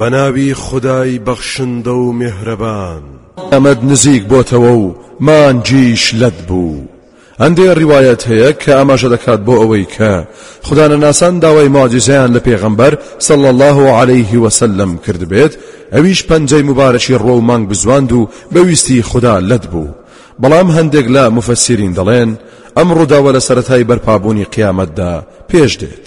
بەناوی خودای بەخشندە و میهرەبان. ئەمەد نزیک بۆتەوە و مانگیش لەت بوو. هەندێ ڕیوایەت هەیە کە ئاماژە دەکات بۆ ئەوەی کە خودانەناسان داوای موعجیزەیان لە پێغەمبەر صلی اللە علیه و سلم کردبێت ئەویش پەنجەی موبارەکی ڕوە و مانگ بزواند و بە ویستی خودا لەت بوو بەڵام هەندێک لە مفەسیرین دەڵێن ئەم ڕووداوە لە سەرەتای بەرپابوونی قیامەتدا پێش دێت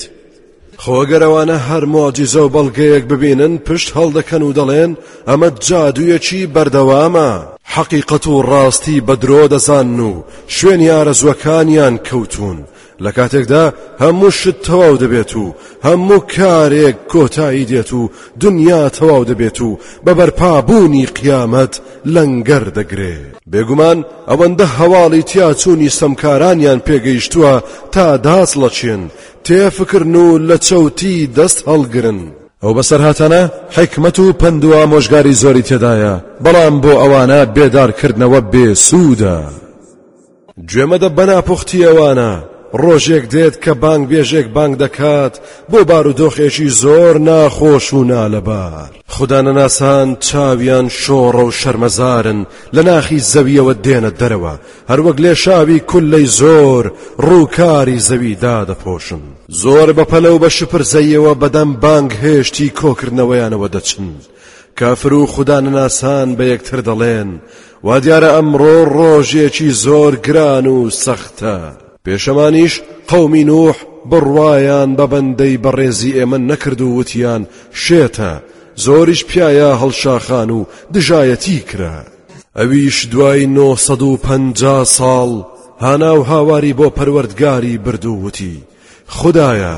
خۆ گەر ئەوانە هەر موعجیزە و بەڵگەیەک ببینن پشت هەڵدەکەن و دەڵێن ئەمە جادوویەکی بەردەوامە حەقیقەت و ڕاستی بە درۆ دەزانن و شوێنی ئارەزوەکانیان کەوتون لە کاتێکدا هەموو شت تەواو دەبێت و هەموو کارێک کۆتایی دێت و دنیا تەواو دەبێت و بە بەرپابوونی قیامەت لەنگەر دەگرێ بێگومان ئەوەندە هەواڵی تیاچوونی ستەمکارانیان پێگەیشتووە تا داس ڵەچێن تێفکرن و لە چەوتی دەست هەڵگرن. ئەو بەسەرهاتانە حیکمەت و پەند و ئامۆژگاری زۆری تێدایە، بەڵام بۆ ئەوانە بێدارکردنەوە بێسوودە. گوێ مەدە بە ناپوختی ئەوانە، ڕۆژێک دێت کە بانگبێژێک بانگ دەکات بۆ بارودۆخێکی زۆر ناخۆش و نالەبار. خودانەناسان چاویان شۆڕە و شەرمەزارن، لە ناخی زەوییەوە دێنە دەرەوە، هەروەک لێشاوی کوللەی زۆر ڕووکاری زەوی دادەپۆشن. زۆر بەپەلە و بە شپرزەییەوە بەدەم بانگهێشتی کۆکردنەوەیانەوە دەچن. کافر و خودانەناسان بە یەکتر دەڵێن، وا دیارە ئەمڕۆ ڕۆژێکی زۆر گران و سەختە. پێشەمانیش قەومی نوح بڕوایان بە بەندەی بەڕێزی ئێمە نەکرد و وتیان، شێتە، زۆریش پیایا هەڵشاخان و دژایەتی کرا. ئەویش دوای نۆ سەد و پەنجا ساڵ هانا و هاواری بۆ پەروەردگاری برد و وتی خودایە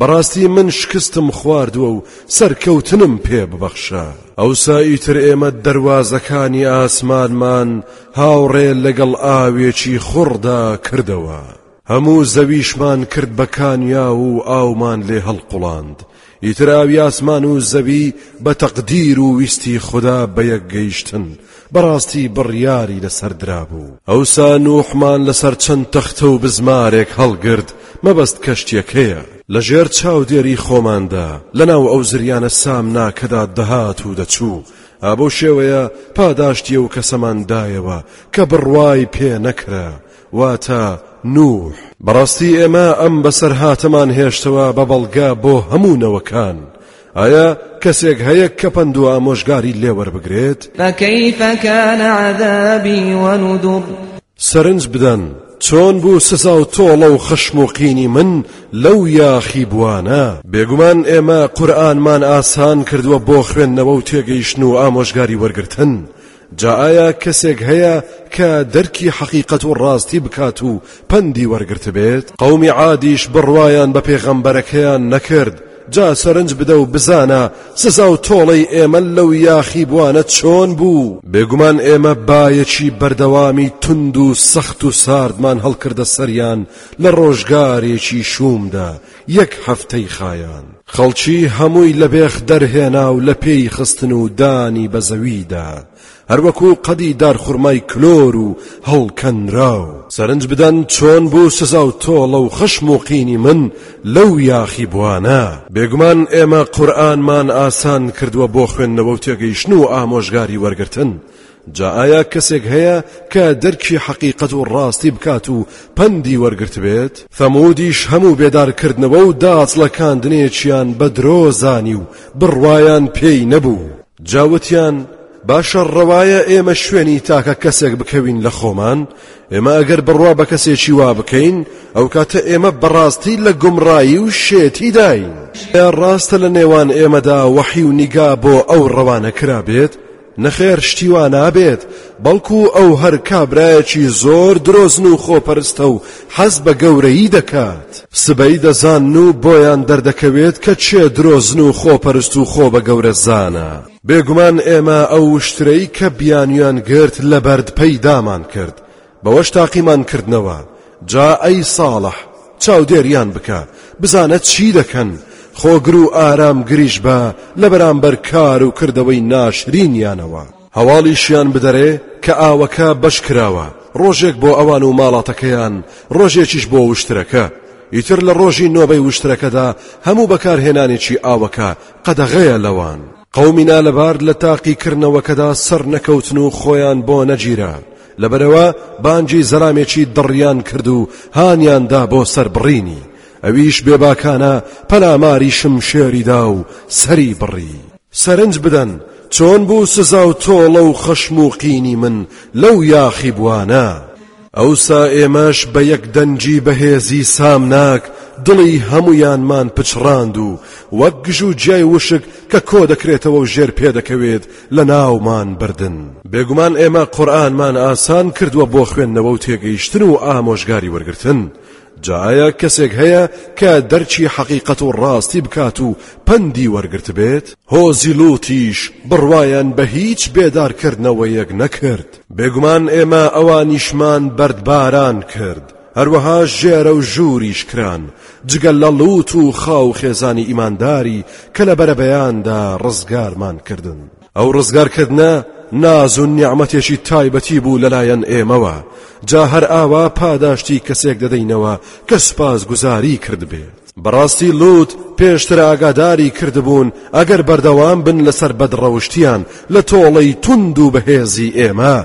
بەڕاستی من شکستم خواردووە و سەرکەوتنم پێ ببەخشە ئەوسا ئیتر ئێمە دەروازەکانی ئاسمانمان هاوڕێ لەگەڵ ئاوێکی خوڕدا کردەوە هەموو زەویشمان کرد بە کانیاو و ئاومان لێ هەڵقوڵاند ئیتر ئاوی ئاسمان و زەوی بە تەقدیر و ویستی خودا بە یەک گەیشتن بەڕاستی بڕیاری لەسەر درابوو ئەوسا نوحمان لەسەر چەند تەختە و بزمارێک هەڵگرت مەبەست کەشتیەکەیە لەژێر چاودێری خۆماندا لەناو ئەو زریانە سامناکەدا دەهات و دەچوو ئابەو شێوەیە پاداشتی ئەو کەسەمان دایەوە کە بڕوای پێ نەکرا واتە، نوح. بەڕاستی ئێمە ئەم بەسەرهاتەمان هێشتەوە بە بەڵگە بۆ هەموو نەوەکان، ئایا کەسێک هەیە کە پەند و ئامۆژگاری لێ وەربگرێت؟ فَکَیفَ کَانَ عَذَابی وَنُذُرِ سەرنج بدەن چۆن بوو سزا و تۆڵە و خەشم و قینی من لەو یاخیبووانە، بێگومان ئێمە قورئانمان ئاسان کردووە بۆ خوێندنەوە و تێگەیشتن و ئامۆژگاری وەرگرتن، جا ئایا کەسێک هەیە کە دەرکی حەقیقەت و ڕاستی بکات و پەندی وەرگرتبێت؟ قەومی عادیش بڕوایان بە پێغەمبەرەکەیان نەکرد، جا سەرنج بدە و بزانە سزا و تۆڵەی ئێمە لەو یاخیبووانە چۆن بوو. بێگومان ئێمە بایەکی بەردەوامی توند و سەخت و ساردمان هەڵکردە سەریان لە ڕۆژگارێکی شوومدا، یەک هەفتەی خایاند. خەڵکی هەمووی لە بێخ دەرهێنا و لە پێی خستن و دانی بە زەوی دا، هەر وەکو قەدی دارخورمای کلۆر و هەڵکەنراو. سەرنج بدەن چۆن بوو سزا و تۆڵە و خشم و قینی من لەو یاخیبووانە. بێگومان ئێمە قورئانمان ئاسان کردووە بۆ خوێندنەوە و تێگەیشتن و ئامۆژگاری وەرگرتن، جا ئایا کەسێک هەیە کە دەرکی حەقیقەت و ڕاستی بکات و پەندی وەرگرتبێت؟ ثەمودیش هەموو بێدارکردنەوە و داچڵەکاندنێکیان بە درۆ زانی و بڕوایان پێی نەبوو، جا وتیان، باشە ڕەوایە ئێمە شوێنی تاکە کەسێک بکەوین لە خۆمان، ئێمە ئەگەر بڕوا بە کەسێکی وا بکەین، ئەو کاتە ئێمە بەڕاستی لە گومڕایی و شێتیداین. ئایا ڕاستە لە نێوان ئێمەدا وەحی و نیگا بۆ ئەو ڕەوانە کرابێت؟ نەخێر شتی وا نابێت بەڵکو ئەو هەر کابرایەکی زۆر درۆزن و خۆپەرستە و حەز بە گەورەیی دەکات سبەی دەزانن و بۆیان دەردەکەوێت کە چێ درۆزن و خۆپەرست و خۆ بە گەورە زانە بێگومان ئێمە ئەو وشترەی کە بیانویان گرت لە بەرد پەیدامان کرد بەوەش تاقیمان کردنەوە، جا ئەی ساڵح چاودێریان بکە بزانە چی دەکەن، خۆگر و ئارامگریش بە لە بەرامبەر کار و کردەوەی ناشرینیانەوە. هەواڵیشیان بدەرێ کە ئاوەکە بەش کراوە، ڕۆژێک بۆ ئەوان و ماڵاتەکەیان، ڕۆژێکیش بۆ وشترەکە، ئیتر لە ڕۆژی نۆبەی وشترەکەدا هەموو بەکارهێنانێکی ئاوەکە قەدەغەیە لەوان. قەومی نالەبار لە تاقیکردنەوەکەدا سەرنەکەوتن و خۆیان بۆ نەگیرا، لەبەرئەوە بانگی زەرامێکی دڕیان کرد و هانیان دا بۆ سەر بڕینی، ئەویش بێباکانە پەلاماری شمشێری دا و سەری بڕی. سەرنج بدەن چۆن بوو سزا و تۆڵە و خەشم و قینی من لەو یاخیبووانە. ئەوسا ئێمەش بە یەک دەنگی بەهێزی سامناک دڵی هەموویانمان پچڕاند و وەک گژوگیای وشک کە کۆ دەکرێتەوە و ژێر پێ دەکەوێت، لەناومان بردن. بێگومان ئێمە قورئانمان ئاسان کردووە بۆ خوێندنەوە و تێگەیشتن و ئامۆژگاری وەرگرتن، جا ئایا کەسێک هەیە کە دەرکی حەقیقەت و ڕاستی بکات و پەندی وەرگرتبێت؟ هۆزی لووتیش بڕوایان بە هیچ بێدارکردنەوەیەک نەکرد. بێگومان ئێمە ئەوانیشمان بەردباران کرد. هەروەها ژێرە و ژووریش کران، جگە لە لوط و خاو و خێزانی ئیمانداری کە لە بەرەبەیاندا ڕزگارمان کردن. ئەو ڕزگارکردنە ناز و نیعمەتێکی تایبەتی بوو لەلایەن ئێمەوە، جا هەر ئاوا پاداشتی کەسێک دەدەینەوە کە سوپاسگوزاری کردبێت. بەڕاستی لوط پێشتر ئاگاداری کردبوون ئەگەر بەردەوام بن لەسەر بەدڕەوشتیان لە تۆڵەی توند و بەهێزی ئێمە،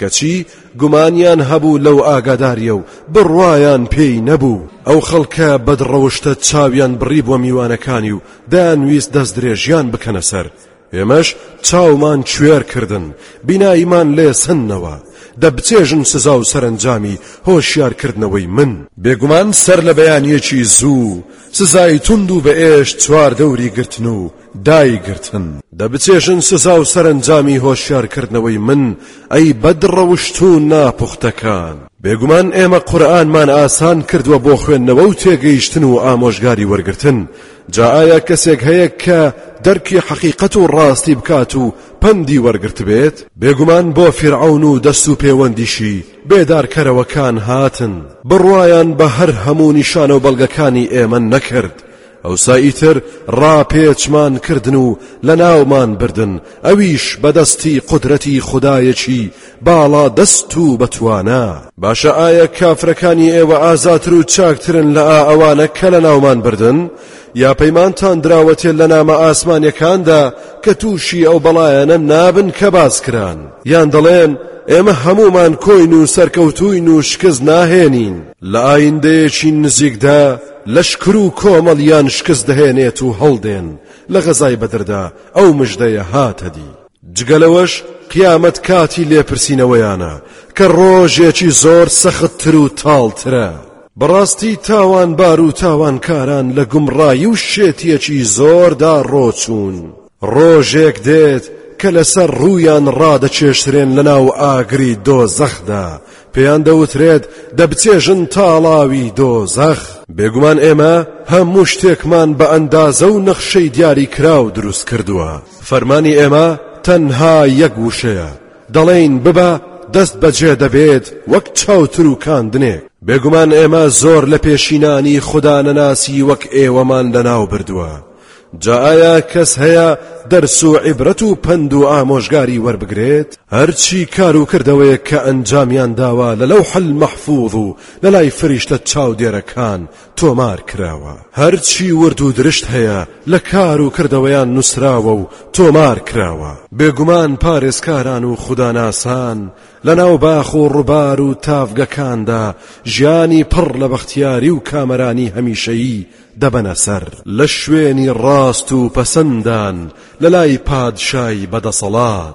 کەچی گومانیان هەبوو لەو ئاگاداریە و بڕوایان پێی نەبوو، ئەو خەڵکە بەد ڕەوشتە چاویان بڕیبوە میوانەکانی و دەیانویست دەست درێژیان بکەنە سەر، ئێمەش چاومان کوێر کردن، بیناییمان لێ سەندنەوە، دەبچێژن سزا و سەرەنجامی هۆشیار کردنەوەی من. بێگومان سەر لە بەیانیەکی زوو سزای توند و بەئێش چواردەوری گرتن و دایگرتن. دەبچێژن سزا و سەرەنجامی هۆشیارکردنەوەی من، ئەی بەدڕەوشت و ناپوختەکان. بێگومان ئێمە قورئانمان ئاسان کردووە بۆ خوێندنەوە و تێگەیشتن و ئامۆژگاری وەرگرتن، جا ئایا کەسێک هەیە کە دەرکی حەقیقەت و ڕاستی بکات و پەندی وەرگرتبێت؟ بێگومان بۆ فیرعەون و دەست و پێوەندیشی بێدارکەرەوەکان هاتن، بڕوایان بە هەر هەموو نیشانە و بەڵگەکانی ئێمە نەکرد، ئەوسا ئیتر ڕاپێچمان کردن و لەناومان بردن ئەویش بەدەستی قودرەتی خودایەکی باڵا دەست و بەتوانا باشە ئایا کافرەکانی ئێوە ئازاتر و چاکترن لە ئا ئەوانە کە لەناومان بردن یا پەیمانتان دراوەتێ لە نامە ئاسمانیەکاندا کە تووشی ئەو بەڵایەنە نابن کە باس کران یان دەڵێن ئێمە هەمومان کۆین و سەرکەوتوین و شکست ناهێنین لە ئایندەیەکی نزیکدا لەشکر و کۆمەڵیان شکست دەهێنێت و هەڵدێن، لە غەزای بەدردا ئەو مژدەیە هاتە دی. جگە لەوەش قیامەت کاتی لێپرسینەوەیانە، کە ڕۆژێکی زۆر سەختتر و تاڵترە. بەڕاستی تاوانبار و تاوانکاران لە گومڕایی و شێتییەکی زۆردا ڕۆچوون. ڕۆژێک دێت کە لەسەر ڕوویان ڕادەچێشترێن لە ناو ئاگری دۆزەخدا پێیان دەوترێت دەبچێژن تاڵاوی دۆزەخ بێگومان ئێمە هەموو شتێکمان بە ئەندازە و نەخشەی دیاری کراو دروست کردووە فەرمانی ئێمە تەنها یەک وشەیە دەڵێین ببە دەست بەجێ دەبێت وەک چاوتر و کاندنێک بێگومان ئێمە زۆر لە پێشینانی خوددا نەناسی وەک ئێوەمان لەناو بردووە جا ئایا کەس هەیە دەرس و عیبرەت و پەند و ئامۆژگاری وەربگرێت هەرچی کار و کردەوەیەک کە ئەنجامیان داوە لە لەوح المەحفوظ و لە لای فریشتە چاودێرەکان تۆمار کراوە هەرچی ورد و درشت هەیە لە کار و کردەوەیان نووسراوە و تۆمار کراوە بێگومان پارێزکاران و خوداناسان لەناو باخ و ڕووبار و تاڤگەکاندا ژیانی پڕ لە بەختیاری و کامەرانی هەمیشەیی دەبەنە سەر. لە شوێنی ڕاست و پەسەندان لەلای پادشای بەدەسەڵات.